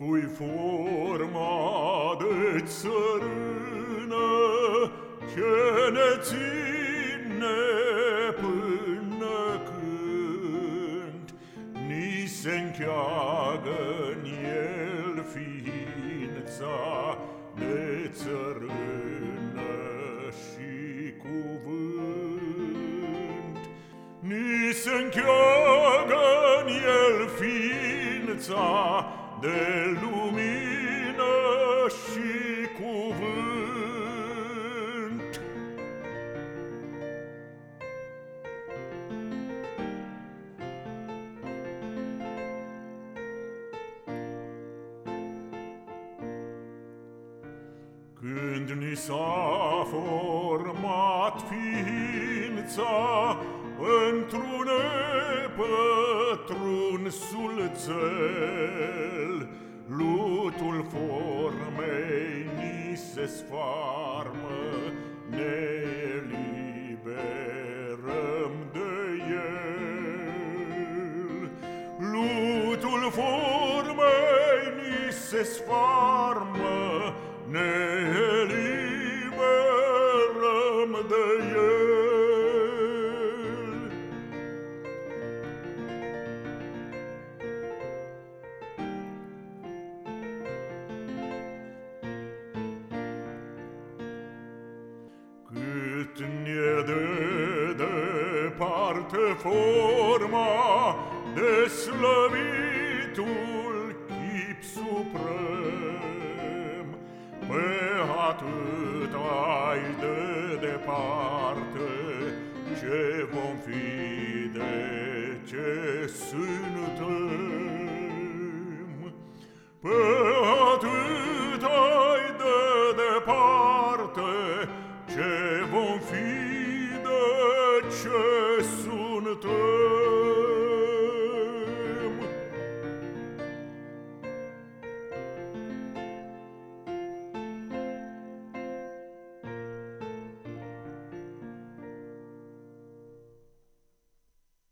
cui forma de țărână Ce ne ține până când Ni se-ncheagă în el ființa De țărână și cuvânt. Ni se-ncheagă în el ființa de lumină și cuvânt. Când ni s-a format fiind, ființa într-un pătrunsul țel, Lutul formei ni se sfarmă, ne eliberăm de el. Lutul formei ni se sfarmă, ne departe forma de slăvitul chip suprem. Pe atât ai de departe ce vom fi de ce suntem. Pe atât ai de departe ce vom fi Jesus.